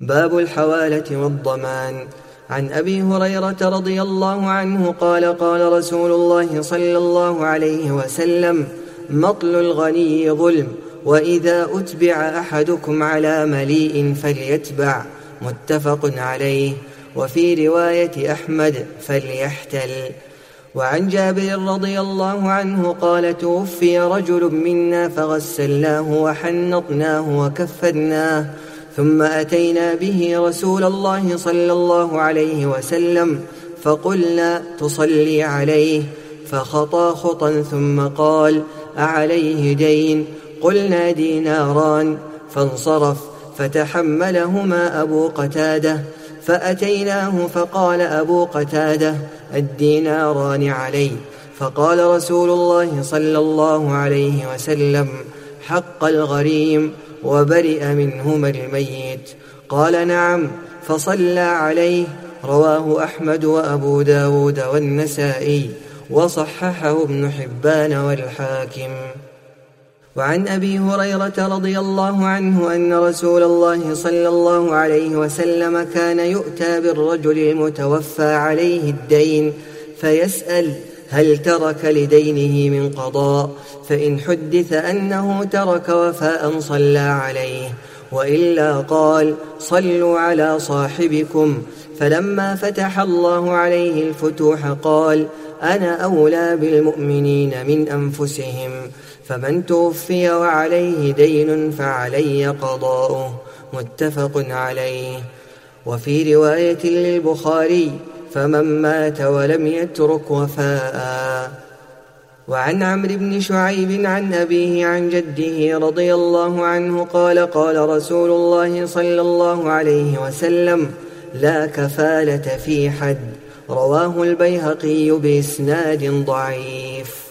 باب الحوالة والضمان. عن أبي هريرة رضي الله عنه قال قال رسول الله صلى الله عليه وسلم مطل الغني ظلم وإذا أتبع أحدكم على مليء فليتبع متفق عليه. وفي رواية أحمد فليحتل. وعن جابر رضي الله عنه قال توفي رجل منا فغسلناه وحنطناه وكفناه ثم أتينا به رسول الله صلى الله عليه وسلم فقلنا تصلي عليه فخطى خطا ثم قال أعليه دين قلنا ديناران فانصرف فتحملهما أبو قتادة فأتيناه فقال أبو قتادة الديناران علي فقال رسول الله صلى الله عليه وسلم حق الغريم وبرئ منهما الميت. قال نعم فصلى عليه. رواه أحمد وأبو داود والنسائي وصححه ابن حبان والحاكم. وعن أبي هريرة رضي الله عنه أن رسول الله صلى الله عليه وسلم كان يؤتى بالرجل المتوفى عليه الدين فيسأل هل ترك لدينه من قضاء؟ فإن حدث أنه ترك وفاء صلى عليه وإلا قال صلوا على صاحبكم. فلما فتح الله عليه الفتوح قال أنا أولى بالمؤمنين من أنفسهم. فمن توفي وعليه دين فعلي قضاؤه. متفق عليه. وفي رواية للبخاري فمن مات ولم يترك وفاء. وعن عمرو بن شعيب عن أبيه عن جده رضي الله عنه قال قال رسول الله صلى الله عليه وسلم لا كفالة في حد. رواه البيهقي بإسناد ضعيف.